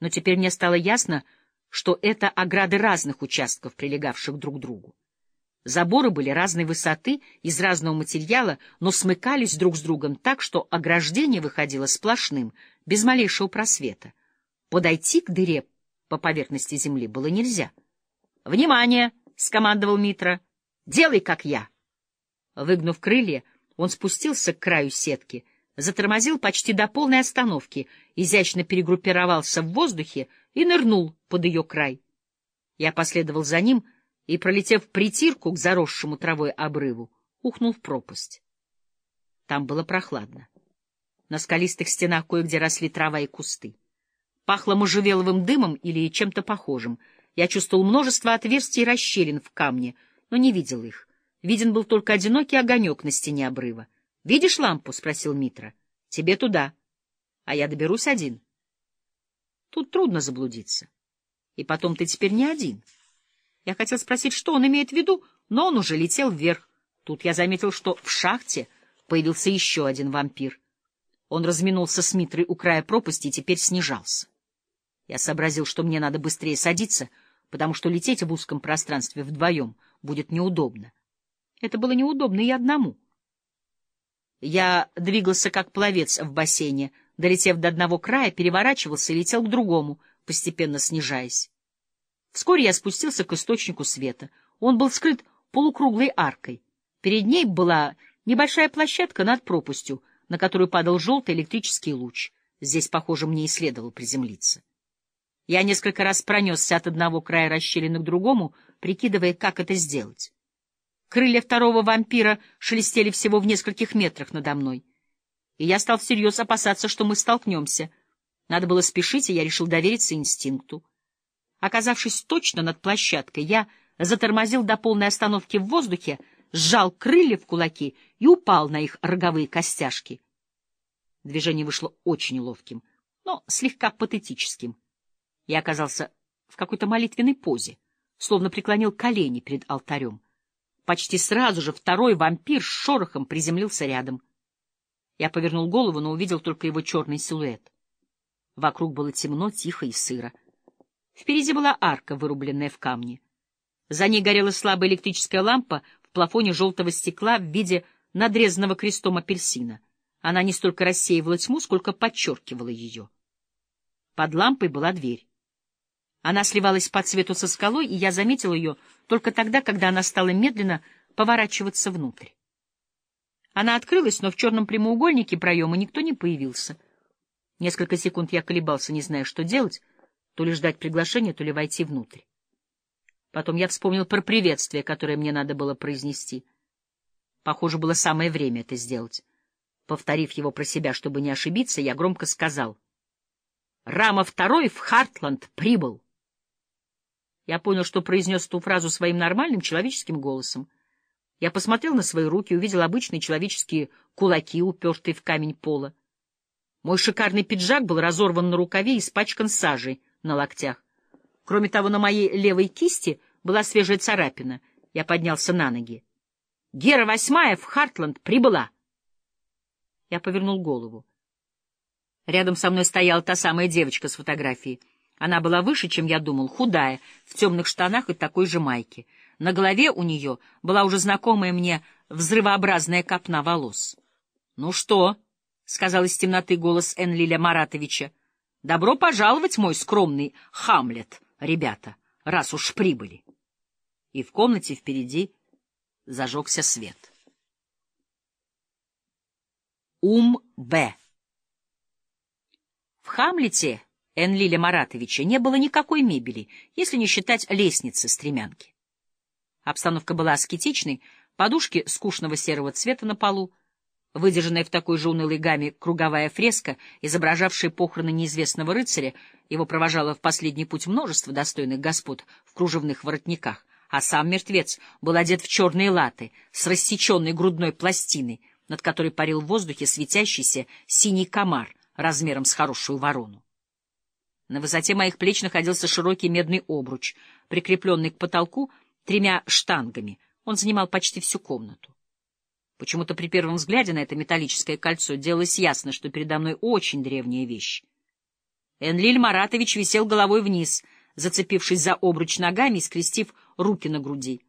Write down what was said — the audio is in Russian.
Но теперь мне стало ясно, что это ограды разных участков, прилегавших друг к другу. Заборы были разной высоты, из разного материала, но смыкались друг с другом так, что ограждение выходило сплошным, без малейшего просвета. Подойти к дыре по поверхности земли было нельзя. «Внимание!» — скомандовал Митра. «Делай, как я!» Выгнув крылья, он спустился к краю сетки, затормозил почти до полной остановки, изящно перегруппировался в воздухе и нырнул под ее край. Я последовал за ним и, пролетев притирку к заросшему травой обрыву, ухнул в пропасть. Там было прохладно. На скалистых стенах кое-где росли трава и кусты. Пахло можжевеловым дымом или чем-то похожим. Я чувствовал множество отверстий и расщелин в камне, но не видел их. Виден был только одинокий огонек на стене обрыва. — Видишь лампу? — спросил Митра. — Тебе туда. А я доберусь один. Тут трудно заблудиться. И потом ты теперь не один. Я хотел спросить, что он имеет в виду, но он уже летел вверх. Тут я заметил, что в шахте появился еще один вампир. Он разминулся с Митрой у края пропасти и теперь снижался. Я сообразил, что мне надо быстрее садиться, потому что лететь в узком пространстве вдвоем будет неудобно. Это было неудобно и одному. Я двигался как пловец в бассейне, долетев до одного края, переворачивался и летел к другому, постепенно снижаясь. Вскоре я спустился к источнику света. Он был скрыт полукруглой аркой. Перед ней была небольшая площадка над пропастью, на которую падал желтый электрический луч. Здесь, похоже, мне и следовало приземлиться. Я несколько раз пронесся от одного края расщелины к другому, прикидывая, как это сделать. Крылья второго вампира шелестели всего в нескольких метрах надо мной. И я стал всерьез опасаться, что мы столкнемся. Надо было спешить, и я решил довериться инстинкту. Оказавшись точно над площадкой, я затормозил до полной остановки в воздухе, сжал крылья в кулаки и упал на их роговые костяшки. Движение вышло очень ловким, но слегка патетическим. Я оказался в какой-то молитвенной позе, словно преклонил колени перед алтарем. Почти сразу же второй вампир с шорохом приземлился рядом. Я повернул голову, но увидел только его черный силуэт. Вокруг было темно, тихо и сыро. Впереди была арка, вырубленная в камне. За ней горела слабая электрическая лампа в плафоне желтого стекла в виде надрезанного крестом апельсина. Она не столько рассеивала тьму, сколько подчеркивала ее. Под лампой была дверь. Она сливалась по цвету со скалой, и я заметил ее только тогда, когда она стала медленно поворачиваться внутрь. Она открылась, но в черном прямоугольнике проема никто не появился. Несколько секунд я колебался, не зная, что делать, то ли ждать приглашения, то ли войти внутрь. Потом я вспомнил про приветствие, которое мне надо было произнести. Похоже, было самое время это сделать. Повторив его про себя, чтобы не ошибиться, я громко сказал. «Рама второй в Хартланд прибыл!» Я понял, что произнес эту фразу своим нормальным человеческим голосом. Я посмотрел на свои руки, увидел обычные человеческие кулаки, упертые в камень пола. Мой шикарный пиджак был разорван на рукаве и испачкан сажей на локтях. Кроме того, на моей левой кисти была свежая царапина. Я поднялся на ноги. «Гера восьмая в Хартланд прибыла!» Я повернул голову. Рядом со мной стояла та самая девочка с фотографией. Она была выше, чем я думал, худая, в темных штанах и такой же майке. На голове у нее была уже знакомая мне взрывообразная копна волос. — Ну что? — сказал из темноты голос Энлиля Маратовича. — Добро пожаловать, мой скромный Хамлет, ребята, раз уж прибыли. И в комнате впереди зажегся свет. Ум Б. В Хамлете Энлиля Маратовича не было никакой мебели, если не считать лестницы-стремянки. Обстановка была аскетичной, подушки скучного серого цвета на полу, выдержанная в такой же унылой гамме круговая фреска, изображавшая похороны неизвестного рыцаря, его провожало в последний путь множество достойных господ в кружевных воротниках, а сам мертвец был одет в черные латы с рассеченной грудной пластиной, над которой парил в воздухе светящийся синий комар размером с хорошую ворону. На высоте моих плеч находился широкий медный обруч, прикрепленный к потолку тремя штангами. Он занимал почти всю комнату. Почему-то при первом взгляде на это металлическое кольцо делалось ясно, что передо мной очень древняя вещь. Энлиль Маратович висел головой вниз, зацепившись за обруч ногами и скрестив руки на груди.